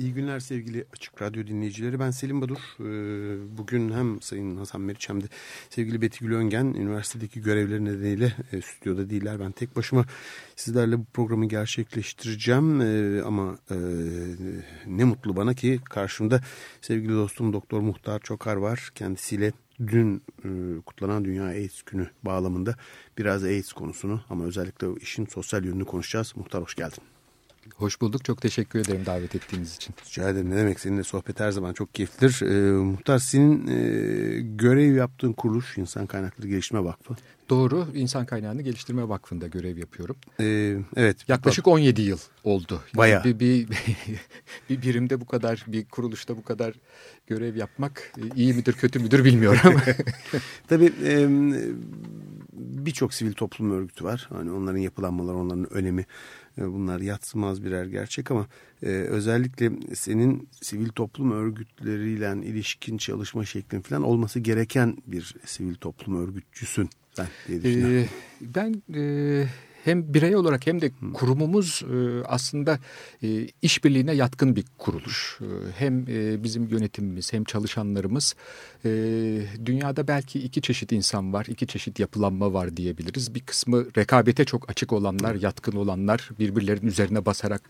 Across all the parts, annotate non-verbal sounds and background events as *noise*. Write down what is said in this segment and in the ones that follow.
İyi günler sevgili Açık Radyo dinleyicileri. Ben Selim Badur. Ee, bugün hem Sayın Hasan Meriç hem de sevgili Beti Gül Öngen üniversitedeki görevleri nedeniyle e, stüdyoda değiller. Ben tek başıma sizlerle bu programı gerçekleştireceğim. Ee, ama e, ne mutlu bana ki karşımda sevgili dostum Doktor Muhtar Çokar var. Kendisiyle dün e, kutlanan Dünya AIDS Günü bağlamında biraz AIDS konusunu ama özellikle işin sosyal yönünü konuşacağız. Muhtar hoş geldin. Hoş bulduk. Çok teşekkür ederim davet ettiğiniz için. Rica ederim. Ne demek seninle sohbet her zaman çok keyiflidir. Ee, Muhtar senin e, görev yaptığın kuruluş İnsan Kaynakları Geliştirme Vakfı. Doğru. İnsan Kaynağını Geliştirme Vakfı'nda görev yapıyorum. Ee, evet. Yaklaşık 17 yıl oldu. Bayağı. Bir, bir, *laughs* bir birimde bu kadar, bir kuruluşta bu kadar görev yapmak e, iyi midir kötü müdür bilmiyorum. *laughs* Tabii e, birçok sivil toplum örgütü var. Hani onların yapılanmaları, onların önemi e, bunlar yatsımaz birer gerçek ama e, özellikle senin sivil toplum örgütleriyle ilişkin çalışma şeklin falan olması gereken bir sivil toplum örgütçüsün sen diye düşünüyorum. Ee, ben e, hem birey olarak hem de kurumumuz e, aslında e, işbirliğine yatkın bir kuruluş. E, hem bizim yönetimimiz hem çalışanlarımız dünyada belki iki çeşit insan var, iki çeşit yapılanma var diyebiliriz. Bir kısmı rekabete çok açık olanlar, yatkın olanlar, birbirlerinin üzerine basarak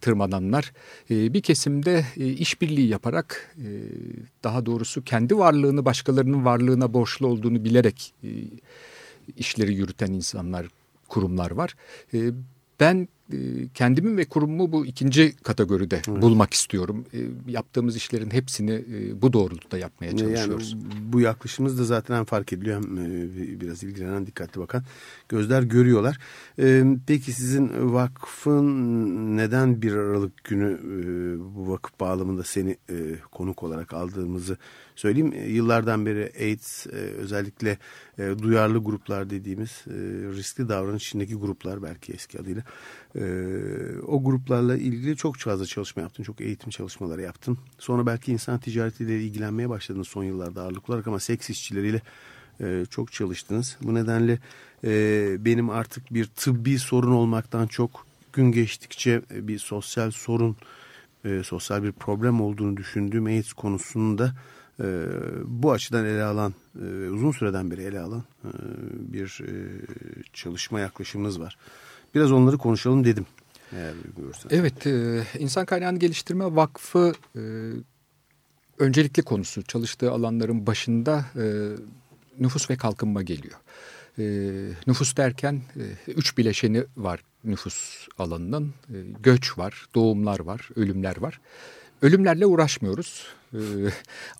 tırmananlar. Bir kesimde işbirliği yaparak daha doğrusu kendi varlığını başkalarının varlığına borçlu olduğunu bilerek işleri yürüten insanlar kurumlar var. E, ben kendimi ve kurumumu bu ikinci kategoride evet. bulmak istiyorum. E, yaptığımız işlerin hepsini e, bu doğrultuda yapmaya çalışıyoruz. Yani bu yaklaşımımız da zaten hem fark ediliyor hem e, biraz ilgilenen, dikkatli bakan gözler görüyorlar. E, peki sizin vakfın neden bir Aralık günü e, bu vakıf bağlamında seni e, konuk olarak aldığımızı söyleyeyim. E, yıllardan beri AIDS e, özellikle e, duyarlı gruplar dediğimiz riskli davranış içindeki gruplar belki eski adıyla o gruplarla ilgili çok fazla çalışma yaptın. Çok eğitim çalışmaları yaptın. Sonra belki insan ticaretiyle ilgilenmeye başladın son yıllarda ağırlıklı olarak ama seks işçileriyle çok çalıştınız. Bu nedenle benim artık bir tıbbi sorun olmaktan çok gün geçtikçe bir sosyal sorun, sosyal bir problem olduğunu düşündüğüm AIDS konusunda e, bu açıdan ele alan, e, uzun süreden beri ele alan e, bir e, çalışma yaklaşımınız var. Biraz onları konuşalım dedim. Eğer evet, e, İnsan Kaynağını Geliştirme Vakfı e, öncelikli konusu çalıştığı alanların başında e, nüfus ve kalkınma geliyor. E, nüfus derken e, üç bileşeni var nüfus alanının. E, göç var, doğumlar var, ölümler var. Ölümlerle uğraşmıyoruz. Ee,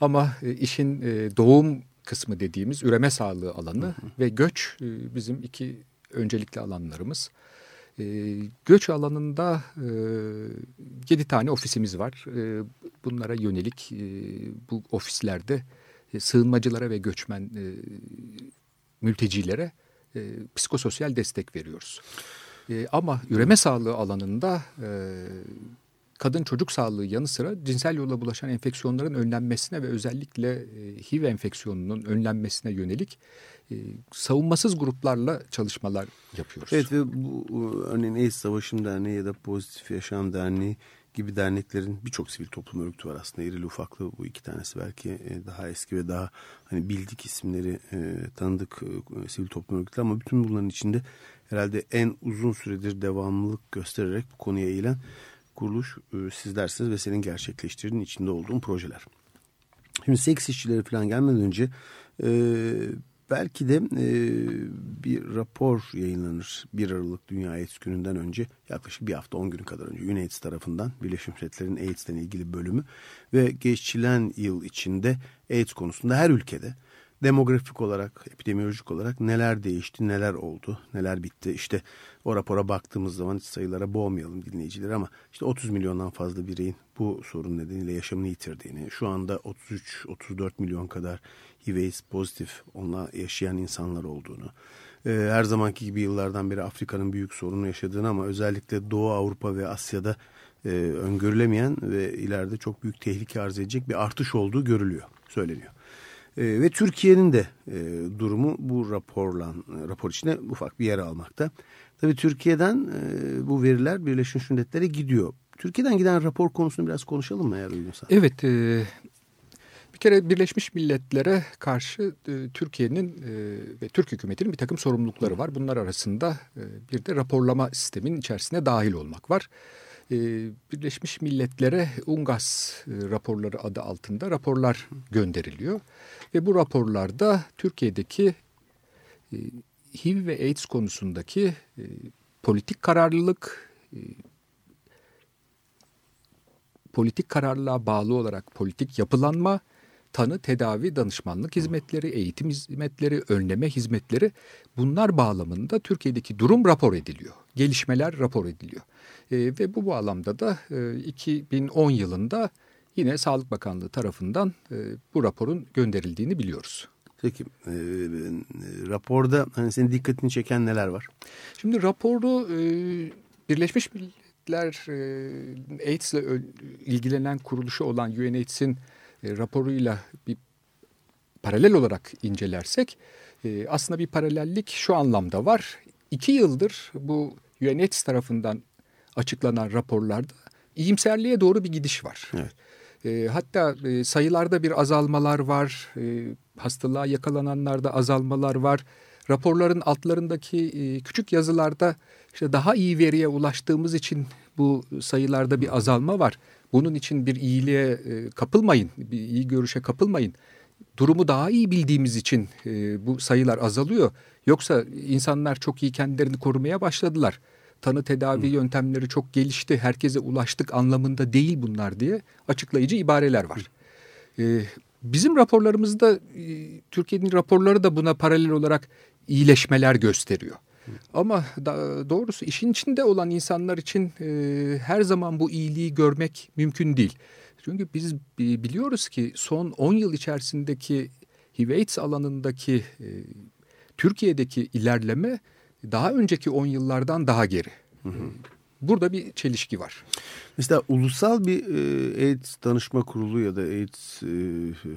ama e, işin e, doğum kısmı dediğimiz üreme sağlığı alanı hı hı. ve göç e, bizim iki öncelikli alanlarımız. Göç alanında yedi tane ofisimiz var. bunlara yönelik bu ofislerde sığınmacılara ve göçmen mültecilere psikososyal destek veriyoruz. ama üreme sağlığı alanında kadın çocuk sağlığı yanı sıra cinsel yolla bulaşan enfeksiyonların önlenmesine ve özellikle e, HIV enfeksiyonunun önlenmesine yönelik e, savunmasız gruplarla çalışmalar yapıyoruz. Evet ve bu örneğin AIDS Savaşım Derneği ya da Pozitif Yaşam Derneği gibi derneklerin birçok sivil toplum örgütü var aslında irili ufaklı bu iki tanesi belki e, daha eski ve daha hani bildik isimleri e, tanıdık e, sivil toplum örgütleri ama bütün bunların içinde herhalde en uzun süredir devamlılık göstererek bu konuya eğilen kuruluş e, sizlersiniz ve senin gerçekleştirdiğin içinde olduğun projeler. Şimdi seks işçileri falan gelmeden önce e, belki de e, bir rapor yayınlanır 1 Aralık Dünya AIDS gününden önce yaklaşık bir hafta 10 gün kadar önce UNAIDS tarafından Birleşmiş Milletler'in AIDS'ten ilgili bölümü ve geçilen yıl içinde AIDS konusunda her ülkede demografik olarak, epidemiolojik olarak neler değişti, neler oldu, neler bitti. İşte o rapora baktığımız zaman sayılara boğmayalım dinleyicileri ama işte 30 milyondan fazla bireyin bu sorun nedeniyle yaşamını yitirdiğini, şu anda 33-34 milyon kadar HIV pozitif onunla yaşayan insanlar olduğunu, e, her zamanki gibi yıllardan beri Afrika'nın büyük sorunu yaşadığını ama özellikle Doğu Avrupa ve Asya'da e, öngörülemeyen ve ileride çok büyük tehlike arz edecek bir artış olduğu görülüyor, söyleniyor. E, ve Türkiye'nin de e, durumu bu raporla rapor içinde ufak bir yer almakta. Tabii Türkiye'den e, bu veriler Birleşmiş Milletler'e gidiyor. Türkiye'den giden rapor konusunu biraz konuşalım mı eğer uygunsa? Evet, e, bir kere Birleşmiş Milletler'e karşı e, Türkiye'nin e, ve Türk hükümetinin bir takım sorumlulukları var. Bunlar arasında e, bir de raporlama sistemin içerisine dahil olmak var. E, Birleşmiş Milletler'e UNGAS e, raporları adı altında raporlar gönderiliyor. Ve bu raporlarda Türkiye'deki e, HIV ve AIDS konusundaki e, politik kararlılık, politik kararlılığa bağlı olarak politik yapılanma, tanı, tedavi, danışmanlık hizmetleri, eğitim hizmetleri, önleme hizmetleri bunlar bağlamında Türkiye'deki durum rapor ediliyor. Gelişmeler rapor ediliyor. E, ve bu bağlamda da e, 2010 yılında yine Sağlık Bakanlığı tarafından e, bu raporun gönderildiğini biliyoruz. Peki e, raporda hani senin dikkatini çeken neler var? Şimdi raporu e, Birleşmiş Milletler e, AIDS ile ilgilenen kuruluşu olan UNAIDS'in e, raporuyla bir paralel olarak incelersek e, aslında bir paralellik şu anlamda var. İki yıldır bu UNAIDS tarafından açıklanan raporlarda iyimserliğe doğru bir gidiş var. Evet. E, hatta e, sayılarda bir azalmalar var, e, hastalığa yakalananlarda azalmalar var. Raporların altlarındaki e, küçük yazılarda işte daha iyi veriye ulaştığımız için bu sayılarda bir azalma var. Bunun için bir iyiliğe e, kapılmayın, bir iyi görüşe kapılmayın. Durumu daha iyi bildiğimiz için e, bu sayılar azalıyor. Yoksa insanlar çok iyi kendilerini korumaya başladılar. Tanı tedavi Hı. yöntemleri çok gelişti, herkese ulaştık anlamında değil bunlar diye açıklayıcı ibareler var. E, bizim raporlarımızda Türkiye'nin raporları da buna paralel olarak iyileşmeler gösteriyor. Ama da, doğrusu işin içinde olan insanlar için e, her zaman bu iyiliği görmek mümkün değil. Çünkü biz biliyoruz ki son 10 yıl içerisindeki HIV alanındaki e, Türkiye'deki ilerleme daha önceki 10 yıllardan daha geri. Hı hı. Burada bir çelişki var. Mesela ulusal bir e, AIDS danışma kurulu ya da AIDS e,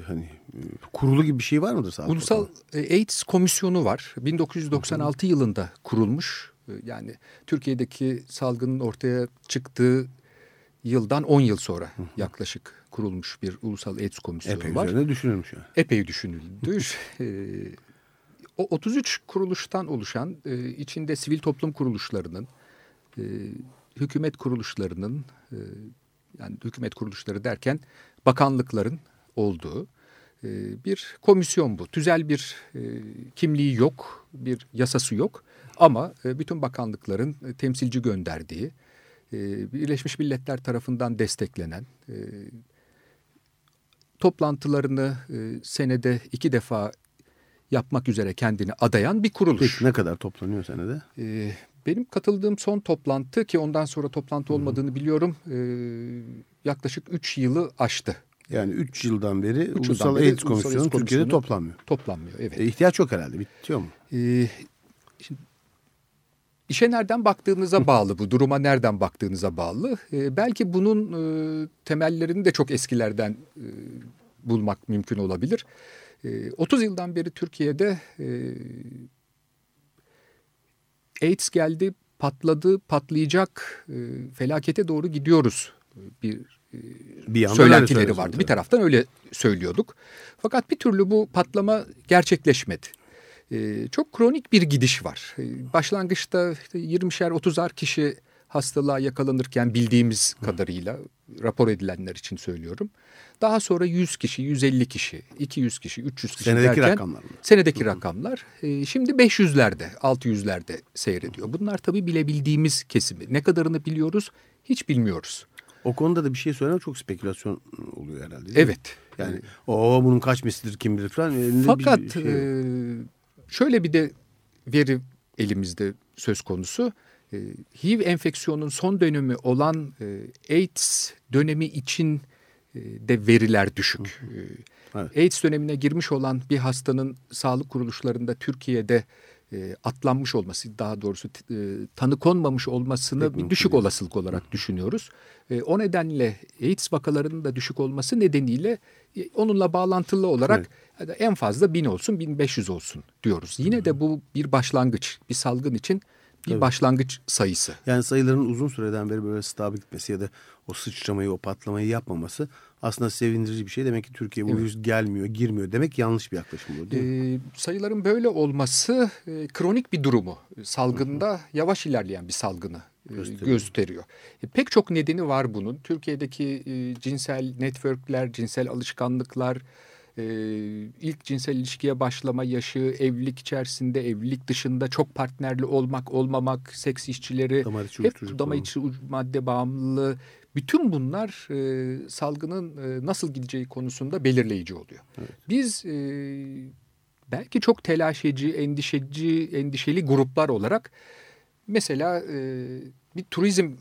hani e, kurulu gibi bir şey var mıdır? Sağlık ulusal e, AIDS komisyonu var. 1996 Hı -hı. yılında kurulmuş. E, yani Türkiye'deki salgının ortaya çıktığı yıldan 10 yıl sonra yaklaşık kurulmuş bir ulusal AIDS komisyonu Epey var. Epey üzerine düşünülmüş yani. Epey düşünüldü. *laughs* o 33 kuruluştan oluşan e, içinde sivil toplum kuruluşlarının, e, hükümet kuruluşlarının e, yani hükümet kuruluşları derken bakanlıkların olduğu e, bir komisyon bu. Tüzel bir e, kimliği yok, bir yasası yok ama e, bütün bakanlıkların e, temsilci gönderdiği, e, Birleşmiş Milletler tarafından desteklenen, e, toplantılarını e, senede iki defa yapmak üzere kendini adayan bir kuruluş. Peki ne kadar toplanıyor senede? E, benim katıldığım son toplantı ki ondan sonra toplantı olmadığını biliyorum e, yaklaşık 3 yılı aştı. Yani 3 yıldan beri üç Ulusal yıldan AIDS Komisyonu Türkiye'de toplanmıyor. Toplanmıyor evet. E, ihtiyaç yok herhalde bitiyor mu? E, şimdi, İşe nereden baktığınıza bağlı bu, duruma nereden baktığınıza bağlı. E, belki bunun e, temellerini de çok eskilerden e, bulmak mümkün olabilir. E, 30 yıldan beri Türkiye'de e, AIDS geldi, patladı, patlayacak, e, felakete doğru gidiyoruz bir, e, bir söylentileri vardı. Bir taraftan öyle söylüyorduk. Fakat bir türlü bu patlama gerçekleşmedi. Çok kronik bir gidiş var. Başlangıçta işte 20'şer 30'ar kişi hastalığa yakalanırken bildiğimiz kadarıyla rapor edilenler için söylüyorum. Daha sonra 100 kişi, 150 kişi, 200 kişi, 300 kişi senedeki derken, rakamlar mı? Senedeki rakamlar. E, şimdi 500'lerde, 600'lerde seyrediyor. Bunlar tabii bilebildiğimiz kesimi. Ne kadarını biliyoruz hiç bilmiyoruz. O konuda da bir şey söylemek çok spekülasyon oluyor herhalde. Evet. Yani o bunun kaç mislidir kim bilir falan. Elinde Fakat bir şey e, şöyle bir de veri elimizde söz konusu. E, HIV enfeksiyonun son dönemi olan e, AIDS dönemi için e, de veriler düşük. E, Evet. AIDS dönemine girmiş olan bir hastanın sağlık kuruluşlarında Türkiye'de e, atlanmış olması, daha doğrusu e, tanı konmamış olmasını Pek bir düşük değil. olasılık olarak düşünüyoruz. E, o nedenle AIDS vakalarının da düşük olması nedeniyle e, onunla bağlantılı olarak hadi en fazla 1000 olsun, 1500 olsun diyoruz. Yine de bu bir başlangıç, bir salgın için bir Tabii. başlangıç sayısı. Yani sayıların uzun süreden beri böyle stabil gitmesi ya da o sıçramayı, o patlamayı yapmaması aslında sevindirici bir şey. Demek ki Türkiye bu Evet. virüs gelmiyor, girmiyor demek yanlış bir yaklaşım bu değil mi? Ee, sayıların böyle olması e, kronik bir durumu salgında yavaş ilerleyen bir salgını e, Gösteriyor. gösteriyor. E, pek çok nedeni var bunun. Türkiye'deki e, cinsel networkler, cinsel alışkanlıklar, e, ilk cinsel ilişkiye başlama yaşı, evlilik içerisinde, evlilik dışında çok partnerli olmak, olmamak, seks işçileri, Damar içi hep damar içi madde bağımlılığı, bütün bunlar e, salgının e, nasıl gideceği konusunda belirleyici oluyor. Biz e, belki çok telaşeci, endişeci, endişeli gruplar olarak mesela e, bir turizm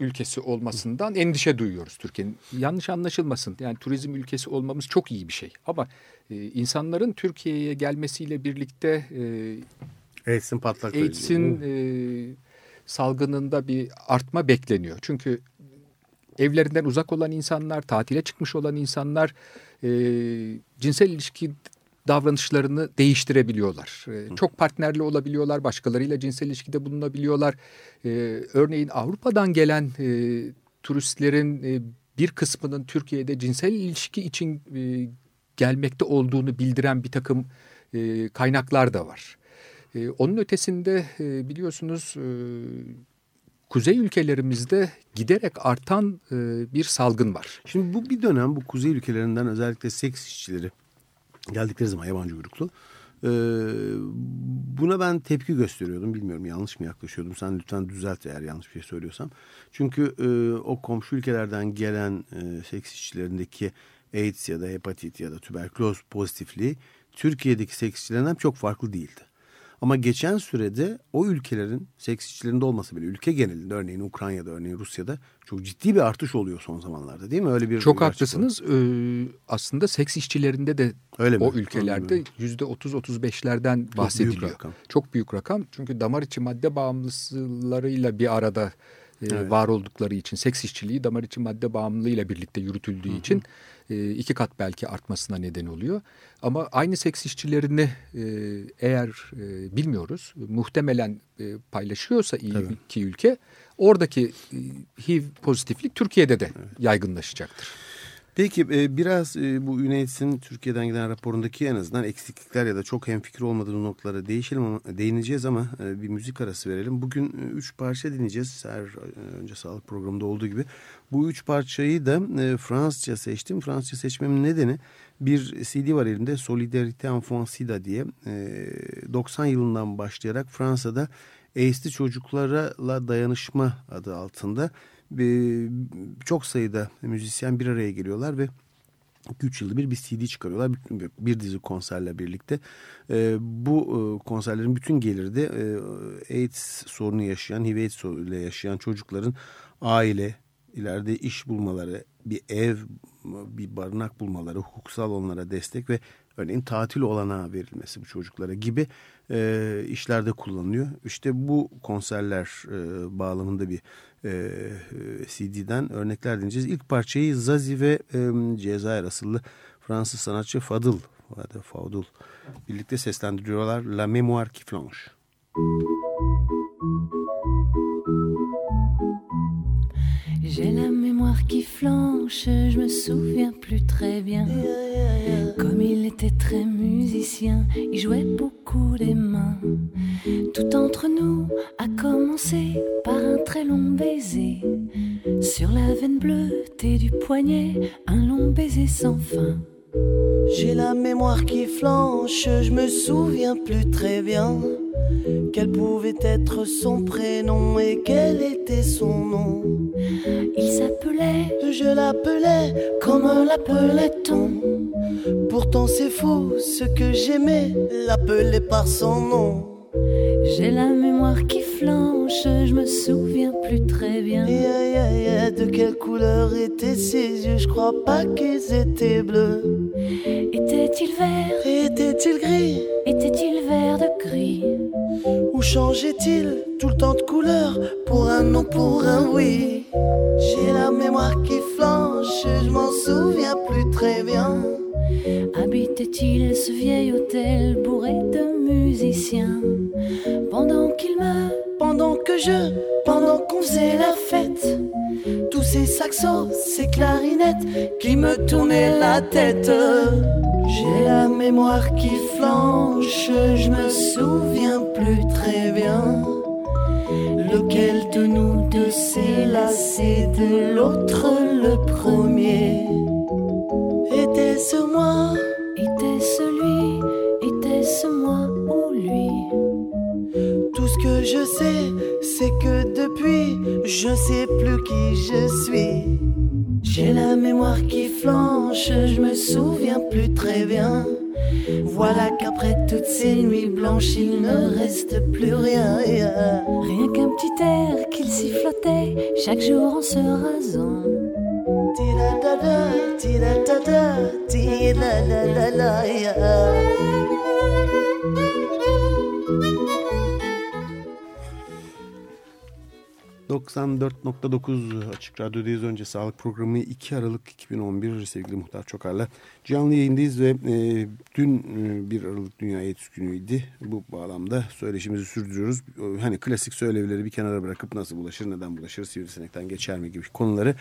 ülkesi olmasından endişe duyuyoruz Türkiye'nin. Yanlış anlaşılmasın. Yani turizm ülkesi olmamız çok iyi bir şey. Ama e, insanların Türkiye'ye gelmesiyle birlikte e, AIDS'in patlak AIDS'in e, salgınında bir artma bekleniyor. Çünkü evlerinden uzak olan insanlar, tatile çıkmış olan insanlar e, cinsel ilişki davranışlarını değiştirebiliyorlar. E, çok partnerli olabiliyorlar, başkalarıyla cinsel ilişkide bulunabiliyorlar. E, örneğin Avrupa'dan gelen e, turistlerin e, bir kısmının Türkiye'de cinsel ilişki için e, gelmekte olduğunu bildiren bir takım e, kaynaklar da var. E, onun ötesinde e, biliyorsunuz e, kuzey ülkelerimizde giderek artan e, bir salgın var. Şimdi bu bir dönem bu kuzey ülkelerinden özellikle seks işçileri geldikleri zaman yabancı uyruklu. e, buna ben tepki gösteriyordum. Bilmiyorum yanlış mı yaklaşıyordum. Sen lütfen düzelt eğer yanlış bir şey söylüyorsam. Çünkü e, o komşu ülkelerden gelen e, seks işçilerindeki AIDS ya da hepatit ya da tüberküloz pozitifliği Türkiye'deki seks işçilerinden çok farklı değildi. Ama geçen sürede o ülkelerin seks işçilerinde olmasa bile ülke genelinde örneğin Ukrayna'da örneğin Rusya'da çok ciddi bir artış oluyor son zamanlarda değil mi? Öyle bir Çok haklısınız. Ee, aslında seks işçilerinde de Öyle mi? o ülkelerde yüzde 30-35'lerden bahsediliyor. büyük rakam. Çok büyük rakam. Çünkü damar içi madde bağımlılarıyla bir arada Evet. var oldukları için seks işçiliği damar içi madde bağımlılığıyla birlikte yürütüldüğü için e, iki kat belki artmasına neden oluyor. Ama aynı seks işçilerini e, eğer e, bilmiyoruz muhtemelen e, paylaşıyorsa iyi Tabii. iki ülke oradaki e, HIV pozitiflik Türkiye'de de yaygınlaşacaktır. Peki e, biraz e, bu UNAIDS'in Türkiye'den giden raporundaki en azından eksiklikler ya da çok hemfikir olmadığı noktalara değişelim ama, değineceğiz ama e, bir müzik arası verelim. Bugün üç parça dinleyeceğiz. Her önce sağlık programında olduğu gibi. Bu üç parçayı da Fransızca seçtim. Fransızca seçmemin nedeni bir CD var elimde Solidarité Enfant Sida diye e, 90 yılından başlayarak Fransa'da AIDS'li çocuklarla dayanışma adı altında çok sayıda müzisyen bir araya geliyorlar ve 3 yılda bir bir CD çıkarıyorlar. Bir dizi konserle birlikte. Ee, bu e, konserlerin bütün geliri de e, AIDS sorunu yaşayan, HIV AIDS sorunuyla yaşayan çocukların aile, ileride iş bulmaları, bir ev, bir barınak bulmaları, hukuksal onlara destek ve örneğin tatil olanağı verilmesi bu çocuklara gibi e, işlerde kullanılıyor. İşte bu konserler bağlamında bir e, e, CD'den örnekler dinleyeceğiz. İlk parçayı Zazi ve e, Cezayir asıllı Fransız sanatçı Fadıl Fadıl birlikte seslendiriyorlar. La Mémoire qui flanche. J'ai qui flanche, je me souviens plus très bien. Comme il était très musicien, il jouait beaucoup des mains. Tout entre nous a commencé par un très long baiser. Sur la veine bleutée du poignet, un long baiser sans fin. J'ai la mémoire qui flanche, je me souviens plus très bien. Quel pouvait être son prénom et quel était son nom Il s'appelait, je l'appelais, comment l'appelait-on Pourtant c'est faux, ce que j'aimais, l'appeler par son nom. J'ai la mémoire qui flanche, je me souviens plus très bien. de quelle couleur étaient ses yeux? Je crois pas qu'ils étaient bleus. Était-il vert? Était-il gris? Changeait-il tout le temps de couleur pour un non, pour un oui? J'ai la mémoire qui flanche, je m'en souviens plus très bien. Habitait-il ce vieil hôtel bourré de musiciens? Pendant qu'il pendant que je, pendant qu'on faisait la fête, tous ces saxos, ces clarinettes qui me tournaient la tête. J'ai la mémoire qui flanche, je me souviens plus très bien. Lequel de nous deux s'est lassé de l'autre le premier Était-ce moi Était-ce je sais, c'est que depuis, je sais plus qui je suis. J'ai la mémoire qui flanche, je me souviens plus très bien. Voilà qu'après toutes ces nuits blanches, il ne reste plus rien. Rien qu'un petit air qu'il sifflotait chaque jour en se rasant. ...94.9 Açık Radyo'dayız. Önce sağlık programı 2 Aralık 2011 sevgili Muhtar Çokar'la canlı yayındayız ve e, dün e, 1 Aralık Dünya AIDS günüydü. Bu bağlamda söyleşimizi sürdürüyoruz. Hani klasik söylevleri bir kenara bırakıp nasıl bulaşır, neden bulaşır, sivrisinekten geçer mi gibi konuları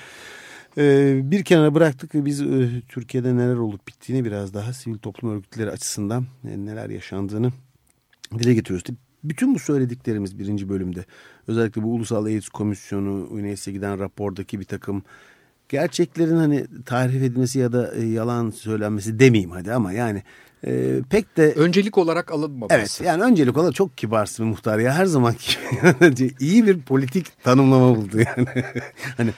e, bir kenara bıraktık ve biz e, Türkiye'de neler olup bittiğini biraz daha sivil toplum örgütleri açısından e, neler yaşandığını dile getiriyoruz. Bütün bu söylediklerimiz birinci bölümde özellikle bu Ulusal AIDS Komisyonu UNES'e giden rapordaki bir takım gerçeklerin hani tarif edilmesi ya da e, yalan söylenmesi demeyeyim hadi ama yani e, pek de... Öncelik olarak alınmaması. Evet yani öncelik olarak çok kibarsın muhtar ya her zaman *laughs* iyi bir politik tanımlama buldu yani. *laughs* hani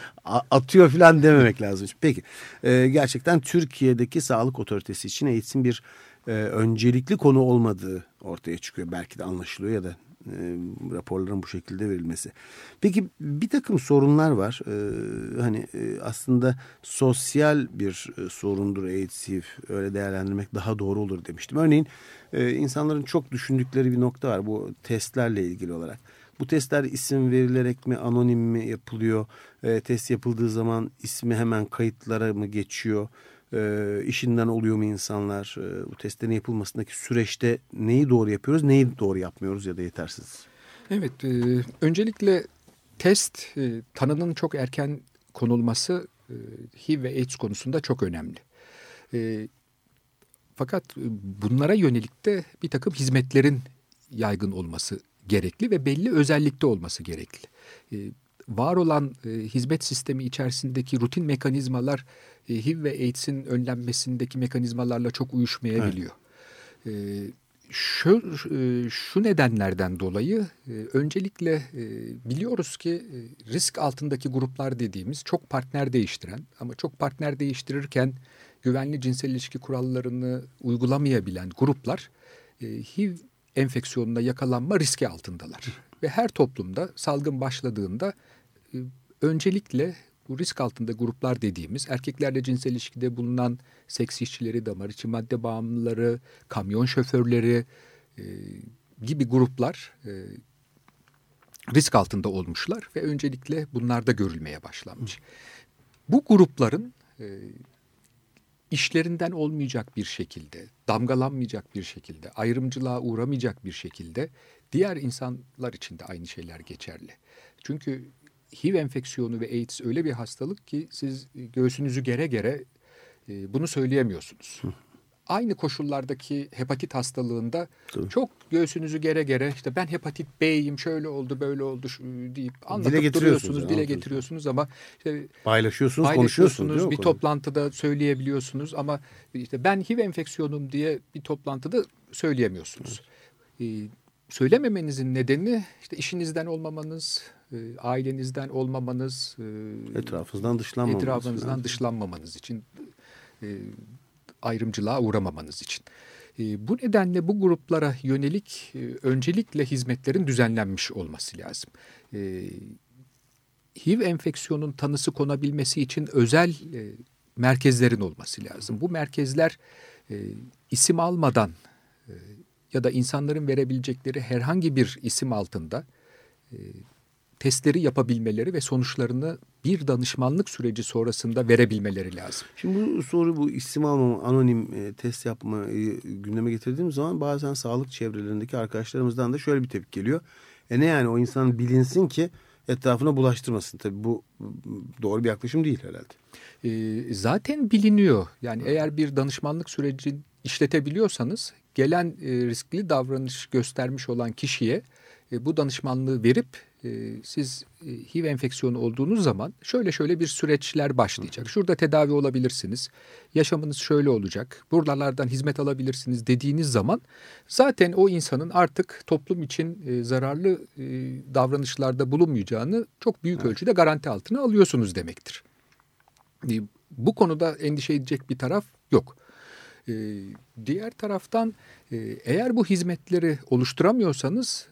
atıyor falan dememek lazım. Peki e, gerçekten Türkiye'deki sağlık otoritesi için AIDS'in bir e, öncelikli konu olmadığı ortaya çıkıyor. Belki de anlaşılıyor ya da e, raporların bu şekilde verilmesi. Peki bir takım sorunlar var. E, hani e, aslında sosyal bir e, sorundur AIDS. Öyle değerlendirmek daha doğru olur demiştim. Örneğin insanların çok düşündükleri bir nokta var bu testlerle ilgili olarak. Bu testler isim verilerek mi anonim mi yapılıyor? E, test yapıldığı zaman ismi hemen kayıtlara mı geçiyor? E, işinden oluyor mu insanlar? E, bu testlerin yapılmasındaki süreçte neyi doğru yapıyoruz, neyi doğru yapmıyoruz ya da yetersiz? Evet, e, öncelikle test e, tanının çok erken konulması e, HIV ve AIDS konusunda çok önemli. E, fakat bunlara yönelik de bir takım hizmetlerin yaygın olması gerekli ve belli özellikte olması gerekli. E, var olan e, hizmet sistemi içerisindeki rutin mekanizmalar e, HIV ve AIDS'in önlenmesindeki mekanizmalarla çok uyuşmayabiliyor. Evet. E, şu, e, şu nedenlerden dolayı e, öncelikle e, biliyoruz ki e, risk altındaki gruplar dediğimiz çok partner değiştiren ama çok partner değiştirirken güvenli cinsel ilişki kurallarını uygulamayabilen gruplar e, HIV enfeksiyonuna yakalanma riski altındalar. Ve her toplumda salgın başladığında öncelikle bu risk altında gruplar dediğimiz erkeklerle cinsel ilişkide bulunan seks işçileri, damar içi madde bağımlıları, kamyon şoförleri e, gibi gruplar e, risk altında olmuşlar ve öncelikle bunlarda görülmeye başlanmış. Bu grupların e, işlerinden olmayacak bir şekilde, damgalanmayacak bir şekilde, ayrımcılığa uğramayacak bir şekilde diğer insanlar için de aynı şeyler geçerli. Çünkü HIV enfeksiyonu ve AIDS öyle bir hastalık ki siz göğsünüzü gere gere e, bunu söyleyemiyorsunuz. aynı koşullardaki hepatit hastalığında Tabii. çok göğsünüzü gere gere işte ben hepatit B'yim şöyle oldu böyle oldu şu, deyip anlatıp dile duruyorsunuz, yani, dile getiriyorsunuz ama işte paylaşıyorsunuz, konuşuyorsunuz. Bir toplantıda söyleyebiliyorsunuz ama işte ben HIV enfeksiyonum diye bir toplantıda söyleyemiyorsunuz. Evet. Ee, söylememenizin nedeni işte işinizden olmamanız, e, ailenizden olmamanız, e, etrafınızdan dışlanmamanız, etrafınızdan dışlanmamanız için e, ayrımcılığa uğramamanız için. E, bu nedenle bu gruplara yönelik e, öncelikle hizmetlerin düzenlenmiş olması lazım. E, HIV enfeksiyonun tanısı konabilmesi için özel e, merkezlerin olması lazım. Bu merkezler e, isim almadan e, ya da insanların verebilecekleri herhangi bir isim altında e, testleri yapabilmeleri ve sonuçlarını bir danışmanlık süreci sonrasında verebilmeleri lazım. Şimdi bu soru bu isim alma, anonim e, test yapmayı gündeme getirdiğim zaman bazen sağlık çevrelerindeki arkadaşlarımızdan da şöyle bir tepki geliyor. E ne yani o insan bilinsin ki etrafına bulaştırmasın. Tabii bu doğru bir yaklaşım değil herhalde. E, zaten biliniyor. Yani eğer bir danışmanlık süreci işletebiliyorsanız gelen e, riskli davranış göstermiş olan kişiye e, bu danışmanlığı verip siz e, HIV enfeksiyonu olduğunuz zaman şöyle şöyle bir süreçler başlayacak. Şurada tedavi olabilirsiniz. Yaşamınız şöyle olacak. Buralardan hizmet alabilirsiniz dediğiniz zaman zaten o insanın artık toplum için e, zararlı davranışlarda bulunmayacağını çok büyük evet. ölçüde garanti altına alıyorsunuz demektir. Bu konuda endişe edecek bir taraf yok. Diğer taraftan eğer bu hizmetleri oluşturamıyorsanız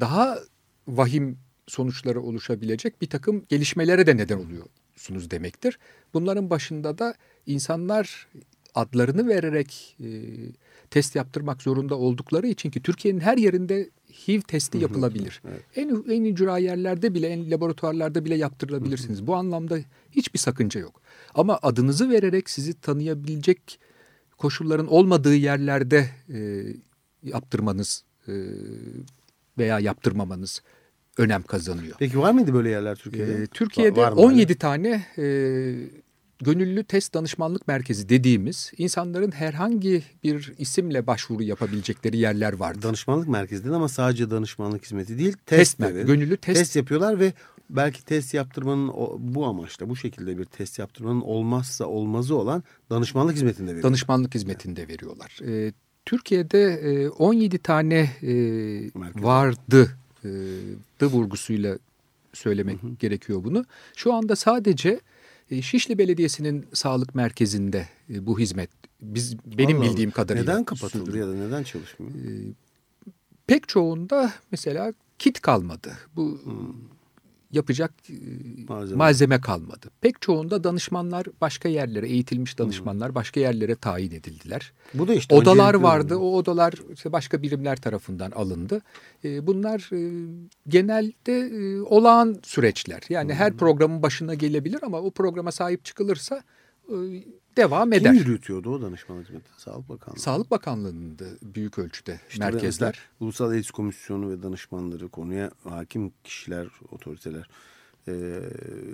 daha vahim sonuçları oluşabilecek bir takım gelişmelere de neden oluyorsunuz demektir. Bunların başında da insanlar adlarını vererek e, test yaptırmak zorunda oldukları için ki Türkiye'nin her yerinde HIV testi yapılabilir. evet. En en ücra yerlerde bile, en laboratuvarlarda bile yaptırılabilirsiniz. Bu anlamda hiçbir sakınca yok. Ama adınızı vererek sizi tanıyabilecek koşulların olmadığı yerlerde e, yaptırmanız e, veya yaptırmamanız önem kazanıyor. Peki var mıydı böyle yerler Türkiye'de? Ee, Türkiye'de var, var 17 hala? tane e, gönüllü test danışmanlık merkezi dediğimiz insanların herhangi bir isimle başvuru yapabilecekleri yerler vardı. Danışmanlık merkezinden ama sadece danışmanlık hizmeti değil test, test merkezi, gönüllü test. test yapıyorlar ve belki test yaptırmanın bu amaçla bu şekilde bir test yaptırmanın olmazsa olmazı olan danışmanlık hizmetinde veriyorlar. Danışmanlık hizmetinde veriyorlar. Ee, Türkiye'de e, 17 tane e, vardı e, da vurgusuyla söylemek hı hı. gerekiyor bunu. Şu anda sadece e, Şişli Belediyesi'nin sağlık merkezinde e, bu hizmet biz benim Allah bildiğim kadarıyla. Neden kapatıldı sürdürüyor. ya da neden çalışmıyor? E, pek çoğunda mesela kit kalmadı. Bu hmm yapacak e, malzeme. malzeme kalmadı. Pek çoğunda danışmanlar başka yerlere, eğitilmiş danışmanlar hmm. başka yerlere tayin edildiler. Bu da işte odalar vardı. O odalar işte başka birimler tarafından alındı. E, bunlar e, genelde olağan süreçler. Yani hmm. her programın başına gelebilir ama o programa sahip çıkılırsa devam eder. Kim yürütüyordu o danışmanlık hizmeti? Sağlık Bakanlığı. Sağlık Bakanlığı'nda büyük ölçüde işte merkezler. Ulusal Eğitim Komisyonu ve danışmanları konuya hakim kişiler, otoriteler e,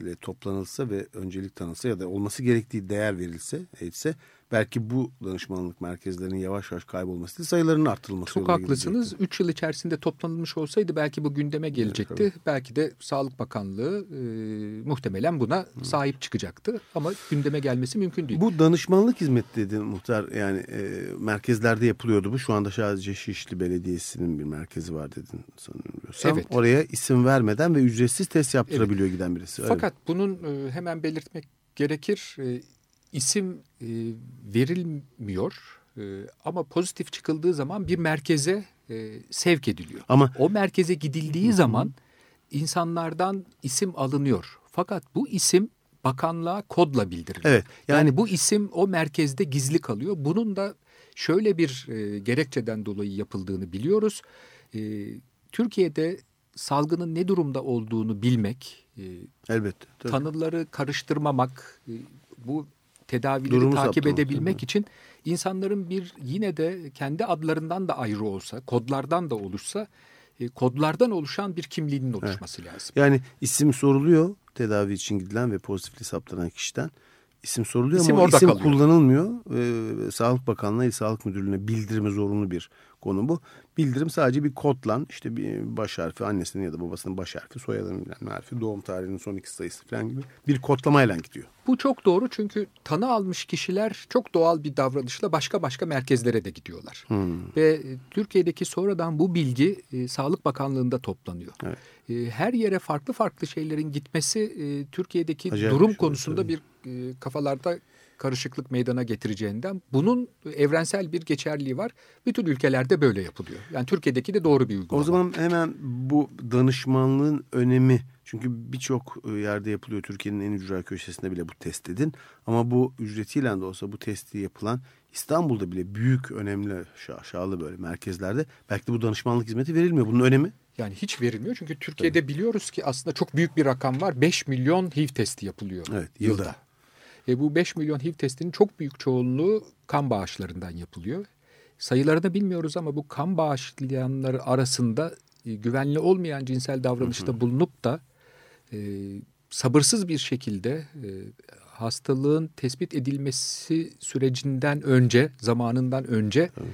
ile toplanılsa ve öncelik tanılsa ya da olması gerektiği değer verilse, eğitse belki bu danışmanlık merkezlerinin yavaş yavaş kaybolması değil, sayılarının arttırılması Çok haklısınız. Üç yıl içerisinde toplanılmış olsaydı belki bu gündeme gelecekti. Evet, belki de Sağlık Bakanlığı e, muhtemelen buna Hı. sahip çıkacaktı. Ama gündeme gelmesi mümkün değil. Bu danışmanlık hizmeti dedin muhtar. Yani e, merkezlerde yapılıyordu bu. Şu anda sadece Şişli Belediyesi'nin bir merkezi var dedin sanıyorum. Evet. Oraya isim vermeden ve ücretsiz test yaptırabiliyor evet. giden birisi. Fakat evet. bunun e, hemen belirtmek gerekir. E, isim e, verilmiyor e, ama pozitif çıkıldığı zaman bir merkeze e, sevk ediliyor. Ama o merkeze gidildiği zaman insanlardan isim alınıyor. Fakat bu isim bakanlığa kodla bildiriliyor. Evet. Yani, yani bu isim o merkezde gizli kalıyor. Bunun da şöyle bir e, gerekçeden dolayı yapıldığını biliyoruz. E, Türkiye'de salgının ne durumda olduğunu bilmek, e, elbette tanıları karıştırmamak, e, bu tedavileri Durumu takip edebilmek tabii. için insanların bir yine de kendi adlarından da ayrı olsa, kodlardan da oluşsa e, kodlardan oluşan bir kimliğinin oluşması evet. lazım. Yani isim soruluyor tedavi için gidilen ve pozitifli saptanan kişiden isim soruluyor İsim ama orada isim kalıyor. kullanılmıyor. Ee, Sağlık Bakanlığı, İl Sağlık Müdürlüğü'ne bildirimi zorunlu bir konu bu. Bildirim sadece bir kodlan işte bir baş harfi annesinin ya da babasının baş harfi, soyadının bilmem harfi, doğum tarihinin son iki sayısı falan gibi bir kodlamayla gidiyor. Bu çok doğru çünkü tanı almış kişiler çok doğal bir davranışla başka başka merkezlere de gidiyorlar. Hmm. Ve e, Türkiye'deki sonradan bu bilgi e, Sağlık Bakanlığı'nda toplanıyor. Evet. E, her yere farklı farklı şeylerin gitmesi e, Türkiye'deki Acayip durum şey, konusunda bir kafalarda karışıklık meydana getireceğinden bunun evrensel bir geçerliği var. Bütün ülkelerde böyle yapılıyor. Yani Türkiye'deki de doğru bir uygulama. O zaman hemen bu danışmanlığın önemi çünkü birçok e, yerde yapılıyor. Türkiye'nin en ücra köşesinde bile bu test edin. Ama bu ücretiyle de olsa bu testi yapılan İstanbul'da bile büyük önemli şaşalı böyle merkezlerde belki de bu danışmanlık hizmeti verilmiyor. Bunun önemi Yani hiç verilmiyor çünkü Türkiye'de biliyoruz ki aslında çok büyük bir rakam var. 5 milyon HIV testi yapılıyor Evet, yılda. E bu 5 milyon HIV testinin çok büyük çoğunluğu kan bağışlarından yapılıyor. Sayılarını bilmiyoruz ama bu kan bağışlayanlar arasında e, güvenli olmayan cinsel davranışta bulunup da e, sabırsız bir şekilde e, hastalığın tespit edilmesi sürecinden önce, zamanından önce kan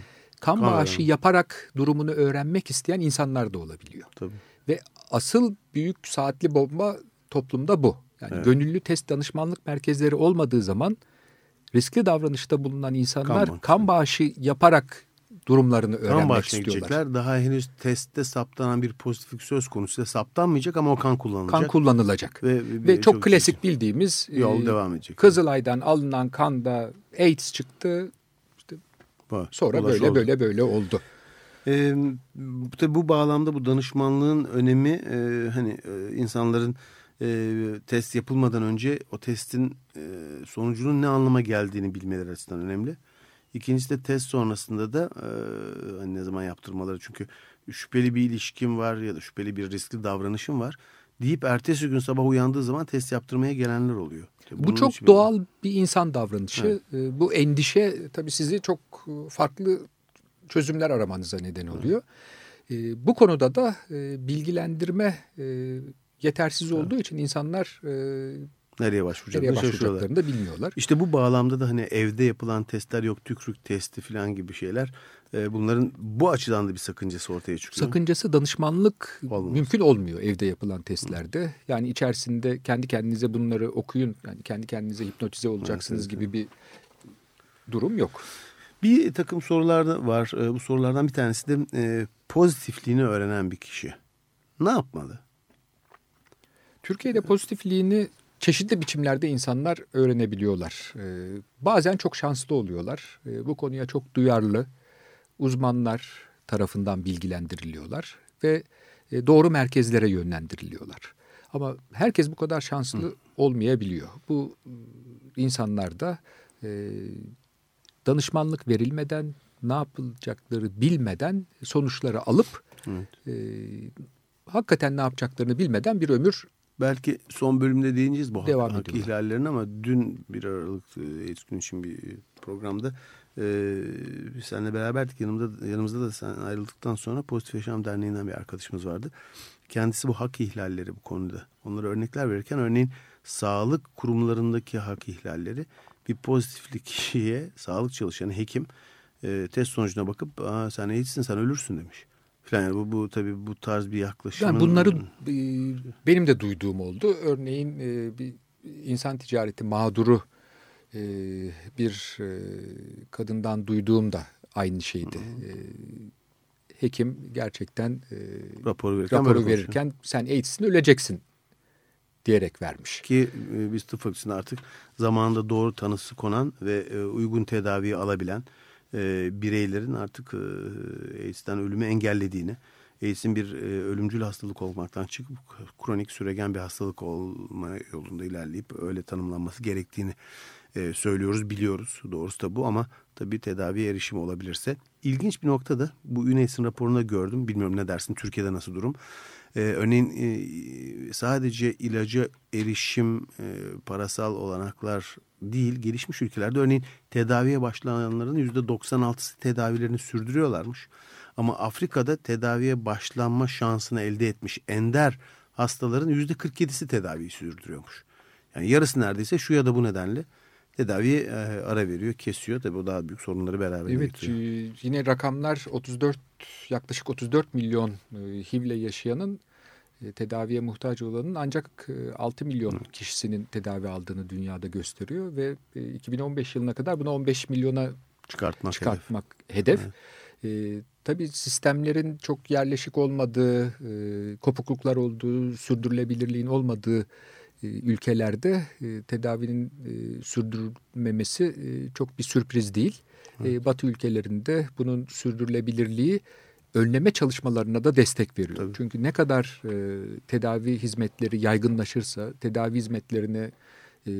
Kan bağışı veren. yaparak durumunu öğrenmek isteyen insanlar da olabiliyor. tabii. Ve asıl büyük saatli bomba toplumda bu. Yani Evet. gönüllü test danışmanlık merkezleri olmadığı zaman riskli davranışta bulunan insanlar Kan kan, bağışı. yaparak durumlarını Kan öğrenmek bağışına istiyorlar. gidecekler. Daha henüz testte saptanan bir pozitiflik söz konusu. Saptanmayacak ama o kan kullanılacak. Kan kullanılacak. Ve, ve, ve çok, klasik bildiğimiz Yol e, devam edecek. Kızılay'dan alınan kanda AIDS çıktı. Var. Sonra böyle oldu. böyle böyle oldu. Bu- tabii bu bağlamda bu danışmanlığın önemi e, hani e, insanların e, test yapılmadan önce o testin e, sonucunun ne anlama geldiğini bilmeleri açısından önemli. İkincisi de test sonrasında da e, hani ne zaman yaptırmaları çünkü şüpheli bir ilişkim var ya da şüpheli bir riskli davranışım var deyip ertesi gün sabah uyandığı zaman test yaptırmaya gelenler oluyor. Bunun Bu çok doğal bir insan davranışı. E, Bu endişe tabii sizi çok e, farklı çözümler aramanıza neden oluyor. E, Bu konuda da bilgilendirme yetersiz olduğu için insanlar e, nereye nereye başvuracaklarını şaşırıyorlar. başvuracaklarını da bilmiyorlar. İşte bu bağlamda da hani evde yapılan testler yok tükrük testi falan gibi şeyler e, bunların bu açıdan da bir sakıncası ortaya çıkıyor. Sakıncası danışmanlık Olmaz. mümkün olmuyor evde yapılan testlerde. Yani içerisinde kendi kendinize bunları okuyun, yani kendi kendinize hipnotize olacaksınız Evet, gibi bir durum yok. Bir takım sorular var. E, bu sorulardan bir tanesi de e, pozitifliğini öğrenen bir kişi ne yapmalı? Türkiye'de pozitifliğini çeşitli biçimlerde insanlar öğrenebiliyorlar. Ee, bazen çok şanslı oluyorlar. Ee, bu konuya çok duyarlı uzmanlar tarafından bilgilendiriliyorlar ve e, doğru merkezlere yönlendiriliyorlar. Ama herkes bu kadar şanslı olmayabiliyor. Bu e, insanlar da e, danışmanlık verilmeden ne yapılacakları bilmeden sonuçları alıp Evet. e, hakikaten ne yapacaklarını bilmeden bir ömür Belki son bölümde değineceğiz bu Devam hak, hak ihlallerine ama dün bir Aralık e, AIDS günü için bir programda e, seninle beraberdik. Yanımda, yanımızda da sen ayrıldıktan sonra Pozitif Yaşam Derneği'nden bir arkadaşımız vardı. Kendisi bu hak ihlalleri bu konuda. Onlara örnekler verirken örneğin sağlık kurumlarındaki hak ihlalleri bir pozitifli *laughs* kişiye sağlık çalışanı hekim e, test sonucuna bakıp Aa, sen AIDS'sin sen ölürsün demiş. Falan yani bu, bu tabii bu tarz bir yaklaşım. Yani bunları e, benim de duyduğum oldu. Örneğin e, bir insan ticareti mağduru e, bir e, kadından duyduğum da aynı şeydi. E, hekim gerçekten e, raporu verirken, raporu verirken sen AIDS'in öleceksin diyerek vermiş. Ki e, biz tıp fakültesinde artık zamanında doğru tanısı konan ve e, uygun tedaviyi alabilen e, bireylerin artık e, AIDS'ten ölümü engellediğini, AIDS'in bir e, ölümcül hastalık olmaktan çıkıp kronik süregen bir hastalık olma yolunda ilerleyip öyle tanımlanması gerektiğini e, söylüyoruz, biliyoruz. Doğrusu da bu ama tabii tedavi erişimi olabilirse. İlginç bir nokta da bu UNAIDS'in raporunda gördüm. Bilmiyorum ne dersin Türkiye'de nasıl durum? Ee, örneğin e, sadece ilaca erişim e, parasal olanaklar değil gelişmiş ülkelerde örneğin tedaviye başlayanların yüzde 96'sı tedavilerini sürdürüyorlarmış. Ama Afrika'da tedaviye başlanma şansını elde etmiş ender hastaların yüzde 47'si tedaviyi sürdürüyormuş. Yani yarısı neredeyse şu ya da bu nedenle tedaviye e, ara veriyor, kesiyor. Tabii o daha büyük sorunları beraberinde evet, getiriyor. Evet yine rakamlar 34 yaklaşık 34 milyon e, HIV'le yaşayanın e, tedaviye muhtaç olanın ancak 6 milyon kişisinin tedavi aldığını dünyada gösteriyor ve 2015 yılına kadar bunu 15 milyona çıkartmak, çıkartmak hedef. hedef. Evet. E, tabii sistemlerin çok yerleşik olmadığı, e, kopukluklar olduğu, sürdürülebilirliğin olmadığı e, ülkelerde e, tedavinin e, sürdürülmemesi e, çok bir sürpriz değil. E, Batı ülkelerinde bunun sürdürülebilirliği önleme çalışmalarına da destek veriyor. Tabii. Çünkü ne kadar e, tedavi hizmetleri yaygınlaşırsa, tedavi hizmetlerine e,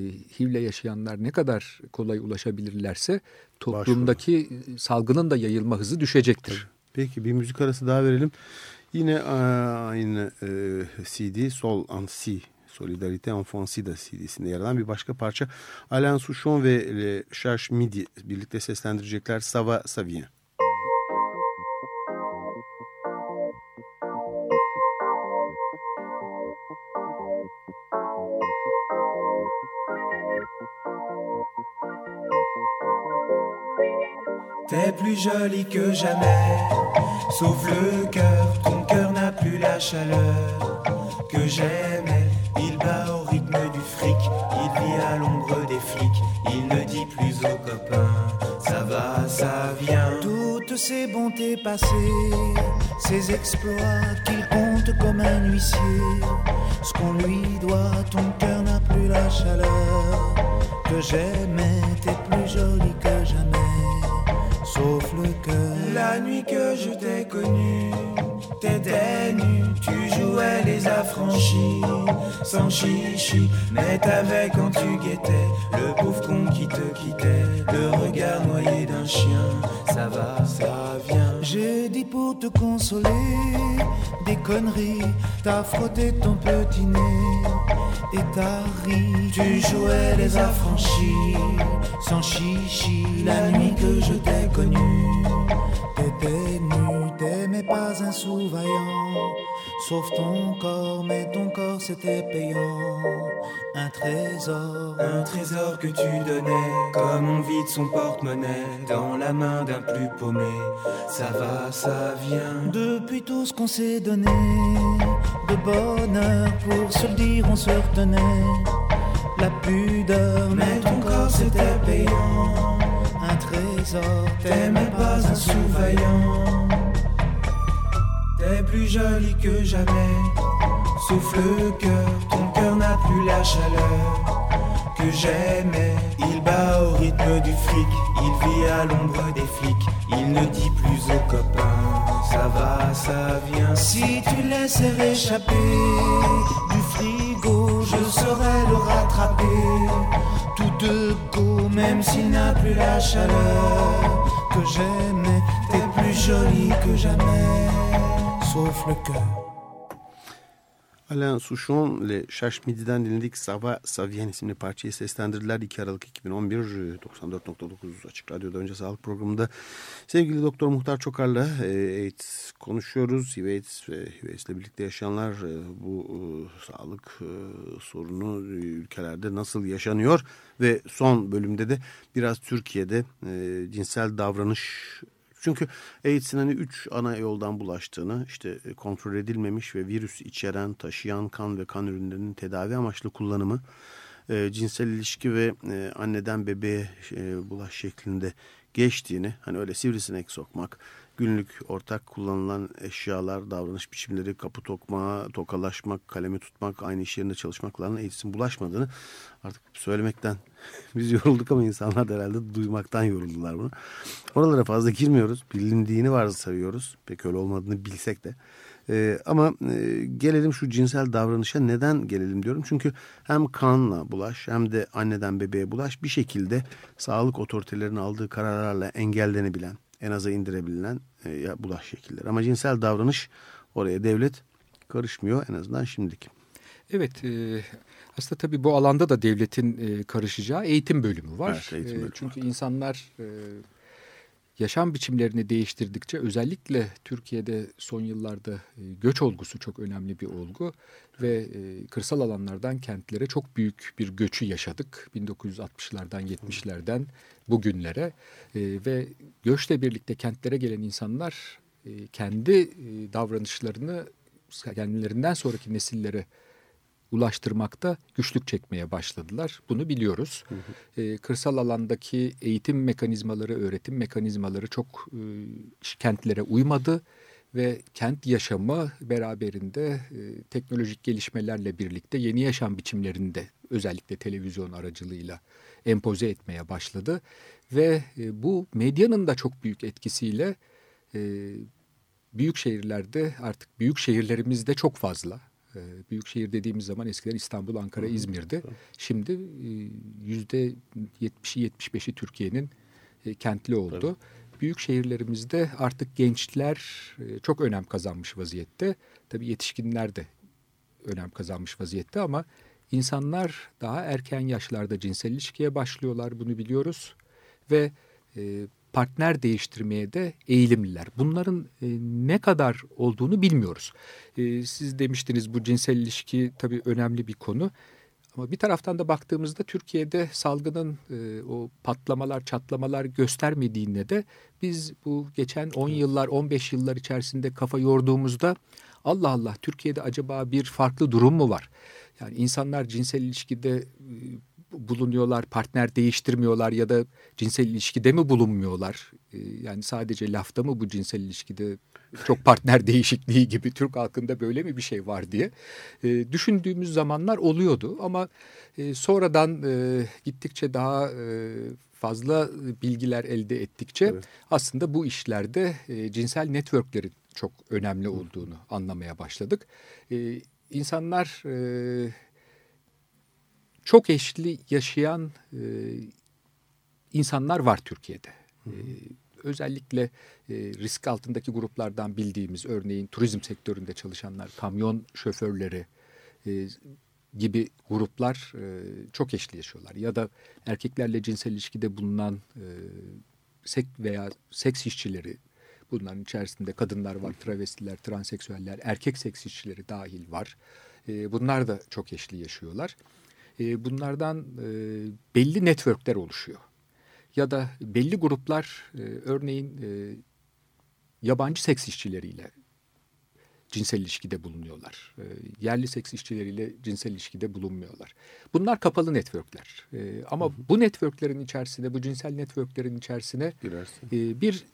HIV'le yaşayanlar ne kadar kolay ulaşabilirlerse toplumdaki Başvuru. salgının da yayılma hızı düşecektir. Tabii. Peki bir müzik arası daha verelim. Yine aynı e, CD Sol en Si Solidarité Enfancida CD'sinde yer alan bir başka parça. Alain Souchon ve Le Midi birlikte seslendirecekler Sava Savien. Jolie que jamais, sauf le cœur, ton cœur n'a plus la chaleur. Que j'aimais. Il bat au rythme du fric, il vit à l'ombre des flics, il ne dit plus aux copains, ça va, ça vient. Toutes ses bontés passées, ses exploits qu'il compte comme un huissier, ce qu'on lui doit, ton cœur n'a plus la chaleur. Que j'aimais, t'es plus jolie que jamais La nuit que je t'ai connue, t'étais nu, les affranchis, sans chichi, mais t'avais quand tu guettais le pauvre con qui te quittait, le regard noyé d'un chien. Ça va, ça vient. J'ai dit pour te consoler des conneries, t'as frotté ton petit nez et t'as ri. Tu jouais les affranchis, sans chichi, la nuit que je t'ai connue. T'étais nu, pas un sous-vaillant, sauf ton corps, mais ton corps c'était payant. Un trésor, un trésor que tu donnais, comme on vide son porte-monnaie dans la main d'un plus paumé. Ça va, ça vient. Depuis tout ce qu'on s'est donné, de bonheur, pour se le dire, on se retenait. La pudeur, mais ton corps c'était payant. Un trésor, t'aimais pas un sous-vaillant. T'es plus jolie que jamais, sauf le cœur, ton cœur n'a plus la chaleur que j'aimais. Il bat au rythme du fric, il vit à l'ombre des flics, il ne dit plus aux copains, ça va, ça vient. Si tu laissais échapper du frigo, je saurais le rattraper. Tout de go, même s'il n'a plus la chaleur que j'aimais, t'es plus jolie que jamais, sauf le cœur. Alain Souchon ile Şaşmidi'den dinledik Sava Savien isimli parçayı seslendirdiler. 2 Aralık 2011 94.9 Açık Radyo'da önce sağlık programında sevgili Doktor Muhtar Çokar'la e, AIDS konuşuyoruz. HIV AIDS ve HIV AIDS ile birlikte yaşayanlar e, bu e, sağlık e, sorunu ülkelerde nasıl yaşanıyor ve son bölümde de biraz Türkiye'de e, cinsel davranış çünkü AIDS'in hani üç ana yoldan bulaştığını işte e, kontrol edilmemiş ve virüs içeren taşıyan kan ve kan ürünlerinin tedavi amaçlı kullanımı e, cinsel ilişki ve e, anneden bebeğe e, bulaş şeklinde geçtiğini hani öyle sivrisinek sokmak günlük ortak kullanılan eşyalar, davranış biçimleri, kapı tokma, tokalaşmak, kalemi tutmak, aynı iş yerinde çalışmaklarla AIDS'in bulaşmadığını artık söylemekten *laughs* biz yorulduk ama insanlar da herhalde duymaktan yoruldular bunu. Oralara fazla girmiyoruz. Bilindiğini varsayıyoruz. Pek öyle olmadığını bilsek de. Ee, ama e, gelelim şu cinsel davranışa neden gelelim diyorum. Çünkü hem kanla bulaş hem de anneden bebeğe bulaş bir şekilde sağlık otoritelerinin aldığı kararlarla engellenebilen en aza indirebilen e, bulaş şekilleri. Ama cinsel davranış oraya devlet karışmıyor en azından şimdilik. Evet e, aslında tabii bu alanda da devletin e, karışacağı eğitim bölümü var. Evet, eğitim e, bölümü e, çünkü var. insanlar e, yaşam biçimlerini değiştirdikçe özellikle Türkiye'de son yıllarda e, göç olgusu çok önemli bir olgu ve e, kırsal alanlardan kentlere çok büyük bir göçü yaşadık. 1960'lardan 70'lerden bugünlere e, ve göçle birlikte kentlere gelen insanlar kendi davranışlarını kendilerinden sonraki nesillere ulaştırmakta güçlük çekmeye başladılar. Bunu biliyoruz. Hı hı. E, kırsal alandaki eğitim mekanizmaları, öğretim mekanizmaları çok e, kentlere uymadı ve kent yaşamı beraberinde e, teknolojik gelişmelerle birlikte yeni yaşam biçimlerini de özellikle televizyon aracılığıyla empoze etmeye başladı ve e, bu medyanın da çok büyük etkisiyle e, büyük şehirlerde artık büyük şehirlerimizde çok fazla ee, büyük şehir dediğimiz zaman eskiden İstanbul, Ankara, İzmir'di. Şimdi e, yüzde 70'i 75'i Türkiye'nin e, kentli oldu. Tabii. Büyük şehirlerimizde artık gençler e, çok önem kazanmış vaziyette. Tabii yetişkinler de önem kazanmış vaziyette ama insanlar daha erken yaşlarda cinsel ilişkiye başlıyorlar bunu biliyoruz. Ve partner değiştirmeye de eğilimliler. Bunların e, ne kadar olduğunu bilmiyoruz. E, siz demiştiniz bu cinsel ilişki tabii önemli bir konu. Ama bir taraftan da baktığımızda Türkiye'de salgının e, o patlamalar, çatlamalar göstermediğinde de biz bu geçen 10 yıllar, 15 yıllar içerisinde kafa yorduğumuzda Allah Allah Türkiye'de acaba bir farklı durum mu var? Yani insanlar cinsel ilişkide e, bulunuyorlar, partner değiştirmiyorlar ya da cinsel ilişkide mi bulunmuyorlar? Ee, yani sadece lafta mı bu cinsel ilişkide çok partner değişikliği gibi Türk halkında böyle mi bir şey var diye e, düşündüğümüz zamanlar oluyordu. Ama e, sonradan e, gittikçe daha e, fazla bilgiler elde ettikçe evet. aslında bu işlerde e, cinsel networklerin çok önemli olduğunu anlamaya başladık. E, insanlar... E, çok eşli yaşayan e, insanlar var Türkiye'de. E, özellikle e, risk altındaki gruplardan bildiğimiz örneğin turizm sektöründe çalışanlar, kamyon şoförleri e, gibi gruplar e, çok eşli yaşıyorlar. Ya da erkeklerle cinsel ilişkide bulunan e, sek veya seks işçileri bunların içerisinde kadınlar var, travestiler, transseksüeller, erkek seks işçileri dahil var. E, bunlar da çok eşli yaşıyorlar e, bunlardan e, belli networkler oluşuyor. Ya da belli gruplar e, örneğin e, yabancı seks işçileriyle cinsel ilişkide bulunuyorlar. E, yerli seks işçileriyle cinsel ilişkide bulunmuyorlar. Bunlar kapalı networkler. E, ama hı hı. bu networklerin içerisine, bu cinsel networklerin içerisine e, bir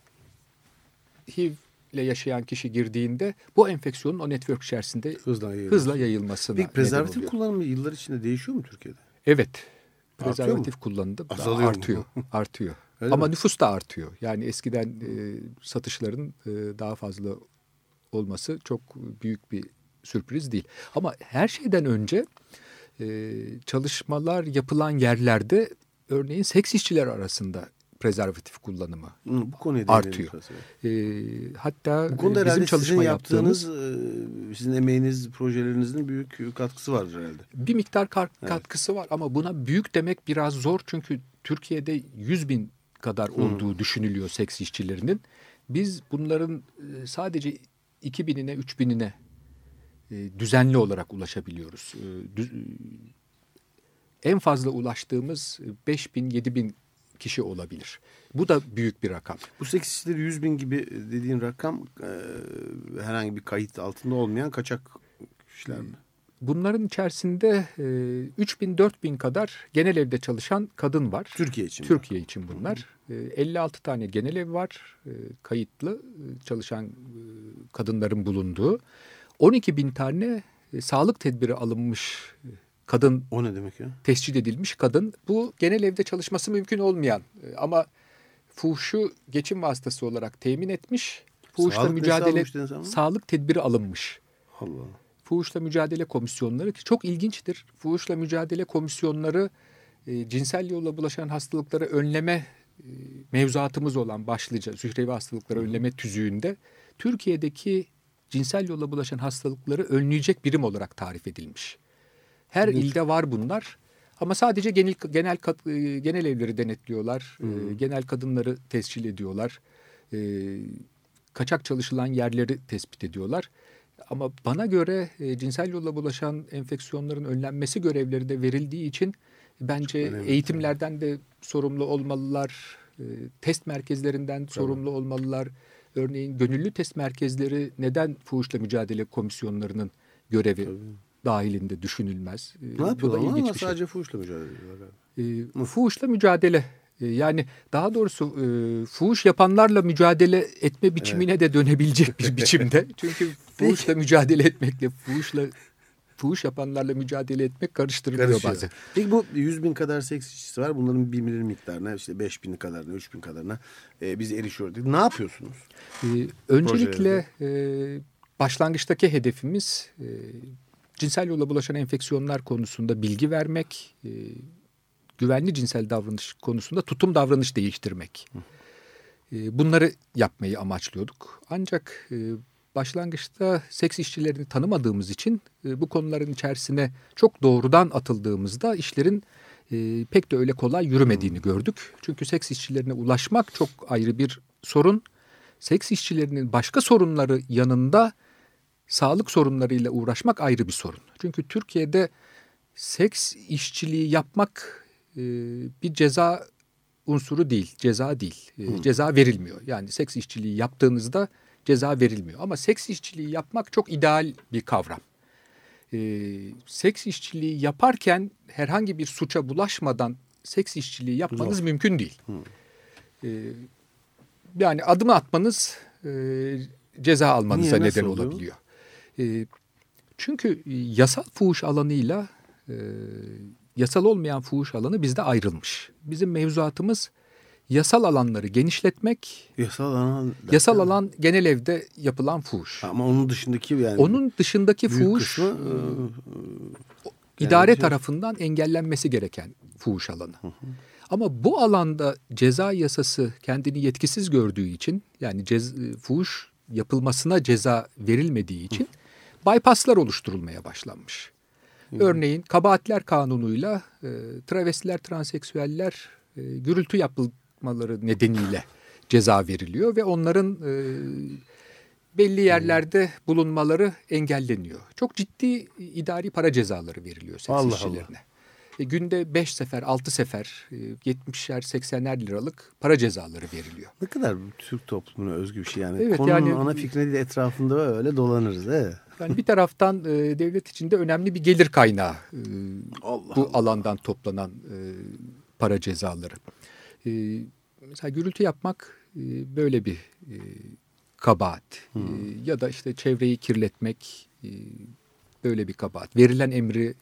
HIV ile yaşayan kişi girdiğinde bu enfeksiyonun o network içerisinde hızla, yayılması. hızla yayılmasına Peki prezervatif kullanımı yıllar içinde değişiyor mu Türkiye'de? Evet. Prezervatif kullanımı Azalıyor artıyor. *laughs* artıyor. Öyle Ama mi? nüfus da artıyor. Yani eskiden e, satışların e, daha fazla olması çok büyük bir sürpriz değil. Ama her şeyden önce e, çalışmalar yapılan yerlerde örneğin seks işçiler arasında prezervatif kullanımı Hı, bu konuya artıyor. E, hatta bu konuda bizim çalışma sizin yaptığınız, yaptığımız, e, sizin emeğiniz, projelerinizin büyük katkısı var herhalde. Bir miktar kar, evet. katkısı var ama buna büyük demek biraz zor çünkü Türkiye'de 100 bin kadar olduğu Hı. düşünülüyor seks işçilerinin. Biz bunların e, sadece 2000'ine 3000'ine düzenli olarak ulaşabiliyoruz. En fazla ulaştığımız 5000 7000 kişi olabilir. Bu da büyük bir rakam. Bu seks işçileri 100 bin gibi dediğin rakam e, herhangi bir kayıt altında olmayan kaçak kişiler mi? Bunların içerisinde e, 3 bin 4 bin kadar genel evde çalışan kadın var. Türkiye için. Türkiye mi? için bunlar. E, 56 tane genel ev var e, kayıtlı e, çalışan e, kadınların bulunduğu. 12 bin tane e, sağlık tedbiri alınmış e, kadın o ne demek ya? Tescil edilmiş kadın. Bu genel evde çalışması mümkün olmayan e, ama fuhuşu geçim vasıtası olarak temin etmiş. Fuhuşla sağlık mücadele sağlık tedbiri alınmış. Allah. Fuhuşla mücadele komisyonları ki çok ilginçtir. Fuhuşla mücadele komisyonları e, cinsel yolla bulaşan hastalıkları önleme e, mevzuatımız olan başlıca zührevi hastalıkları önleme tüzüğünde Türkiye'deki cinsel yolla bulaşan hastalıkları önleyecek birim olarak tarif edilmiş. Her evet. ilde var bunlar. Ama sadece genel genel e, genel evleri denetliyorlar. Hmm. genel kadınları tescil ediyorlar. e, kaçak çalışılan yerleri tespit ediyorlar. Ama bana göre cinsel yolla bulaşan enfeksiyonların önlenmesi görevleri de verildiği için bence eğitimlerden de sorumlu olmalılar, test merkezlerinden Tabii. sorumlu olmalılar. Örneğin gönüllü test merkezleri neden fuhuşla mücadele komisyonlarının görevi Tabii. Dahilinde düşünülmez? E, ne yapıyorlar? Bu da ilginç bir şey. sadece fuhuşla mücadele ediyorlar. E, fuhuşla mücadele e, yani daha doğrusu e, fuhuş yapanlarla mücadele etme biçimine evet. de dönebilecek bir *laughs* biçimde. Çünkü fuhuşla mücadele etmekle fuhuşla fuhuş yapanlarla mücadele etmek karıştırılıyor Karışıyor. bazen. Peki bu 100 bin kadar seks işçisi var. Bunların bir milir miktarına işte 5 bin kadarına 3 bin kadarına e, biz erişiyoruz. Ne yapıyorsunuz? Ee, öncelikle e, başlangıçtaki hedefimiz e, cinsel yolla bulaşan enfeksiyonlar konusunda bilgi vermek, e, güvenli cinsel davranış konusunda tutum davranış değiştirmek. E, bunları yapmayı amaçlıyorduk. Ancak e, başlangıçta seks işçilerini tanımadığımız için e, bu konuların içerisine çok doğrudan atıldığımızda işlerin e, pek de öyle kolay yürümediğini gördük. Çünkü seks işçilerine ulaşmak çok ayrı bir sorun. Seks işçilerinin başka sorunları yanında sağlık sorunlarıyla uğraşmak ayrı bir sorun. Çünkü Türkiye'de seks işçiliği yapmak e, bir ceza unsuru değil, ceza değil. E, ceza verilmiyor. Yani seks işçiliği yaptığınızda ceza verilmiyor. Ama seks işçiliği yapmak çok ideal bir kavram. Ee, seks işçiliği yaparken herhangi bir suça bulaşmadan seks işçiliği yapmanız Zor. mümkün değil. Ee, yani adımı atmanız e, ceza almanıza Niye, neden oluyor? olabiliyor. Ee, çünkü yasal fuhuş alanıyla e, yasal olmayan fuhuş alanı bizde ayrılmış. Bizim mevzuatımız yasal alanları genişletmek. Yasal alan yasal alan genel evde yapılan fuhuş. Ama onun dışındaki yani onun dışındaki fuhuş kısmı, e, idare yani, tarafından engellenmesi gereken fuhuş alanı. Hı hı. Ama bu alanda ceza yasası kendini yetkisiz gördüğü için yani cez, e, fuhuş yapılmasına ceza verilmediği için hı. Bypasslar oluşturulmaya başlanmış. Hı. Örneğin kabahatler kanunuyla e, travestiler, transseksüeller e, gürültü yapıl, yapmaları nedeniyle ceza veriliyor ve onların e, belli yerlerde bulunmaları engelleniyor. Çok ciddi idari para cezaları veriliyor seks Allah işçilerine. Allah. E, günde 5 sefer, 6 sefer, e, 70'er, 80'er liralık para cezaları veriliyor. Ne kadar Türk toplumuna özgü bir şey yani. Evet, Konunun yani, ana fikri değil etrafında öyle dolanırız. He? Yani bir taraftan e, devlet içinde önemli bir gelir kaynağı e, Allah bu Allah. alandan toplanan e, para cezaları. E, mesela gürültü yapmak e, böyle bir e, kabahat. E, ya da işte çevreyi kirletmek e, böyle bir kabahat. Verilen emri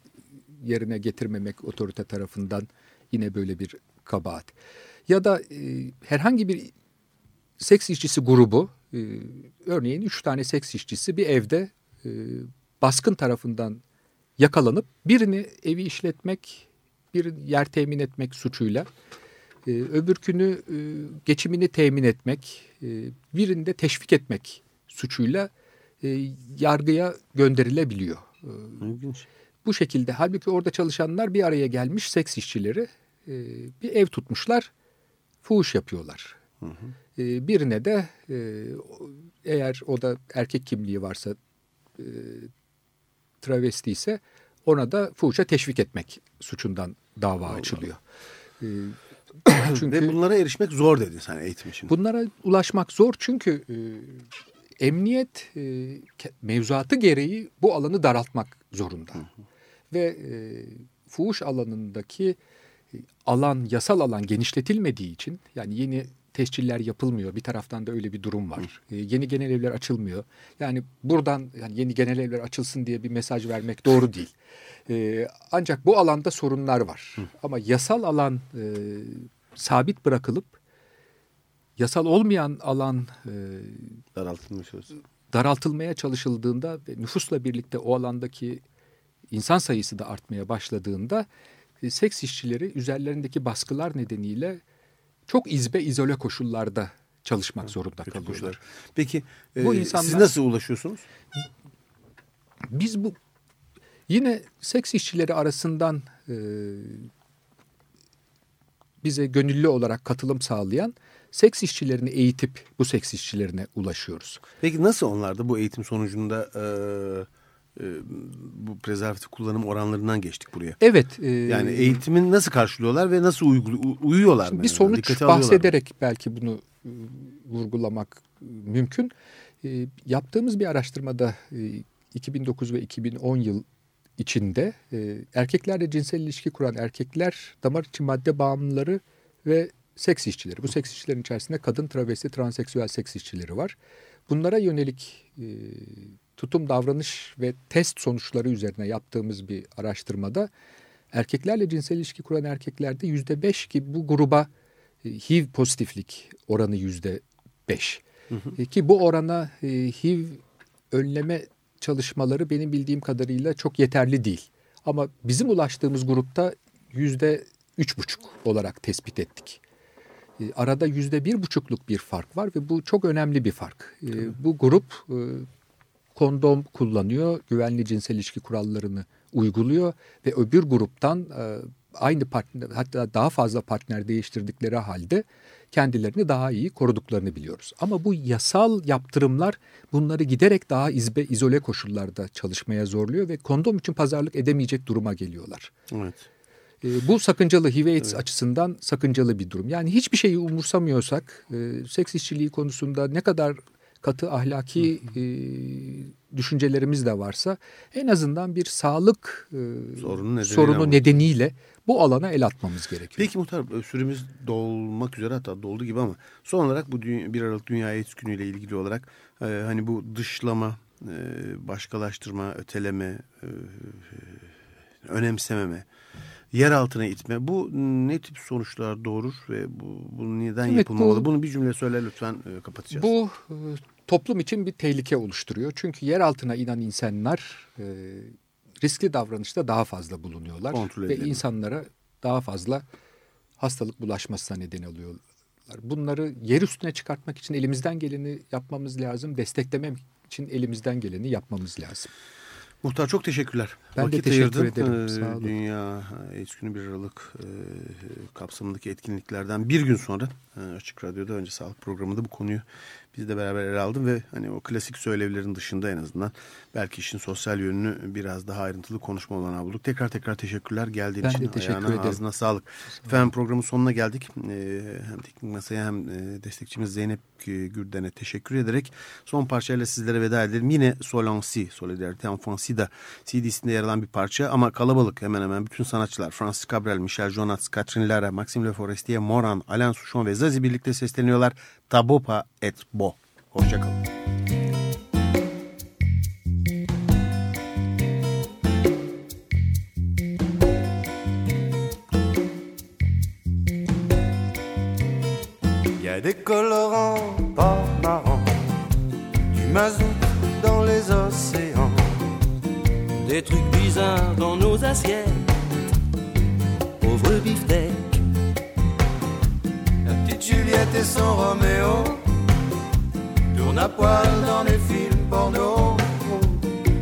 yerine getirmemek otorite tarafından yine böyle bir kabahat. Ya da e, herhangi bir seks işçisi grubu, e, örneğin üç tane seks işçisi bir evde e, baskın tarafından yakalanıp birini evi işletmek, bir yer temin etmek suçuyla e, öbürkünü e, geçimini temin etmek, e, birinde teşvik etmek suçuyla e, yargıya gönderilebiliyor. E, İlginç. Bu şekilde halbuki orada çalışanlar bir araya gelmiş seks işçileri e, bir ev tutmuşlar, fuhuş yapıyorlar. Hı hı. E, birine de e, eğer o da erkek kimliği varsa e, travesti ise ona da fuhuşa teşvik etmek suçundan dava Allah açılıyor. Allah. E, *clears throat* çünkü Ve bunlara erişmek zor dedin sen eğitim için. Bunlara ulaşmak zor çünkü e, emniyet e, mevzuatı gereği bu alanı daraltmak zorunda. Hı hı. Ve e, fuhuş alanındaki e, alan, yasal alan genişletilmediği için yani yeni tesciller yapılmıyor. Bir taraftan da öyle bir durum var. E, yeni genel evler açılmıyor. Yani buradan yani yeni genel evler açılsın diye bir mesaj vermek doğru değil. E, ancak bu alanda sorunlar var. Hı. Ama yasal alan e, sabit bırakılıp yasal olmayan alan e, daraltılmaya, daraltılmaya çalışıldığında ve nüfusla birlikte o alandaki insan sayısı da artmaya başladığında e, seks işçileri üzerlerindeki baskılar nedeniyle çok izbe izole koşullarda çalışmak zorunda kalıyorlar. Peki bu e, insanlar, siz nasıl ulaşıyorsunuz? Biz bu Yine seks işçileri arasından e, bize gönüllü olarak katılım sağlayan seks işçilerini eğitip bu seks işçilerine ulaşıyoruz. Peki nasıl onlarda bu eğitim sonucunda e, e, bu prezervatif kullanım oranlarından geçtik buraya? Evet. E, yani eğitimin nasıl karşılıyorlar ve nasıl uygulu, uyuyorlar? Bir sonuç bahsederek belki bunu e, vurgulamak mümkün. E, yaptığımız bir araştırmada e, 2009 ve 2010 yıl içinde e, erkeklerle cinsel ilişki kuran erkekler damar içi madde bağımlıları ve seks işçileri. Bu seks işçilerin içerisinde kadın, travesti, transseksüel seks işçileri var. Bunlara yönelik e, tutum, davranış ve test sonuçları üzerine yaptığımız bir araştırmada erkeklerle cinsel ilişki kuran erkeklerde yüzde beş ki bu gruba e, HIV pozitiflik oranı yüzde beş. E, ki bu orana e, HIV önleme çalışmaları benim bildiğim kadarıyla çok yeterli değil. Ama bizim ulaştığımız grupta yüzde üç buçuk olarak tespit ettik. Arada yüzde bir buçukluk bir fark var ve bu çok önemli bir fark. Bu grup kondom kullanıyor, güvenli cinsel ilişki kurallarını uyguluyor ve öbür gruptan e, aynı partner hatta daha fazla partner değiştirdikleri halde kendilerini daha iyi koruduklarını biliyoruz. Ama bu yasal yaptırımlar bunları giderek daha izbe, izole koşullarda çalışmaya zorluyor ve kondom için pazarlık edemeyecek duruma geliyorlar. Evet. E, bu sakıncalı HIV AIDS evet. açısından sakıncalı bir durum. Yani hiçbir şeyi umursamıyorsak e, seks işçiliği konusunda ne kadar katı ahlaki e, düşüncelerimiz de varsa en azından bir sağlık e, sorunu, nedeniyle, sorunu nedeniyle bu alana el atmamız gerekiyor. Peki muhtar e, süremiz dolmak üzere hatta doldu gibi ama son olarak bu dünya, 1 Aralık Dünya AIDS Günü ile ilgili olarak e, hani bu dışlama, e, başkalaştırma, öteleme, e, önemsememe, yer altına itme bu ne tip sonuçlar doğurur ve bu, bu neden evet, yapılmamalı? Bu, Bunu bir cümle söyle lütfen e, kapatacağız. Bu e, toplum için bir tehlike oluşturuyor. Çünkü yer altına inen insanlar e, riskli davranışta daha fazla bulunuyorlar. Kontrol ve insanlara daha fazla hastalık bulaşmasına neden oluyorlar. Bunları yer üstüne çıkartmak için elimizden geleni yapmamız lazım. Desteklemek için elimizden geleni yapmamız lazım. Muhtar çok teşekkürler. Ben Vakit de teşekkür ayırdın. ederim. Ee, Sağ olun. Dünya AIDS Günü 1 Aralık e, kapsamındaki etkinliklerden bir gün sonra e, Açık Radyo'da önce sağlık programında bu konuyu biz de beraber ele aldım ve hani o klasik söylevlerin dışında en azından belki işin sosyal yönünü biraz daha ayrıntılı konuşma olanağı bulduk. Tekrar tekrar teşekkürler geldiğin ben için. Teşekkür Ayağına, ederim. ağzına sağlık. Efendim programın sonuna geldik. Ee, hem teknik masaya hem e, destekçimiz Zeynep Gürden'e teşekkür ederek son parçayla sizlere veda edelim. Yine Solansi, Solidarite Enfansida CD'sinde yer alan bir parça ama kalabalık hemen hemen bütün sanatçılar Francis Cabrel, Michel Jonas, Catherine Lara, Maxime Le Forestier, Moran, Alain Souchon ve Zazie birlikte sesleniyorlar. Tabopa et bo. Hoşçakalın. Y a des colorants pas marrants, du mazout dans les océans, des trucs bizarres dans nos assiettes, à poil dans les films porno.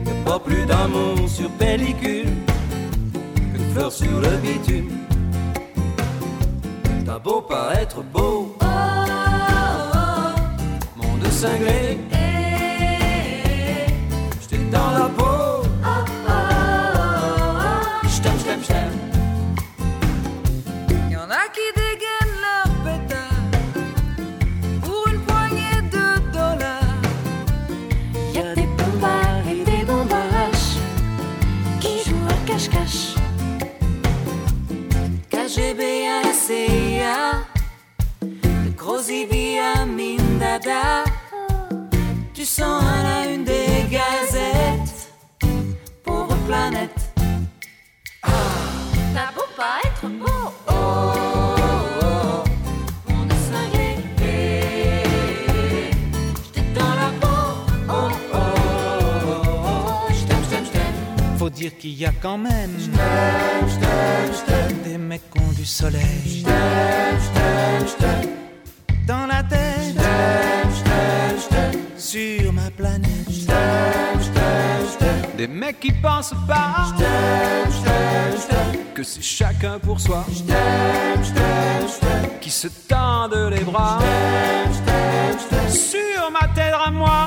Y'a pas plus d'amour sur pellicule que de fleurs sur le bitume. T'as beau pas être beau, oh, oh, oh. monde cinglé. J'étais dans la peau. Qu'il y a quand même des mecs qui ont du soleil dans la tête sur ma planète. des mecs qui pensent pas que c'est chacun pour soi, qui se tendent les bras sur ma tête à moi.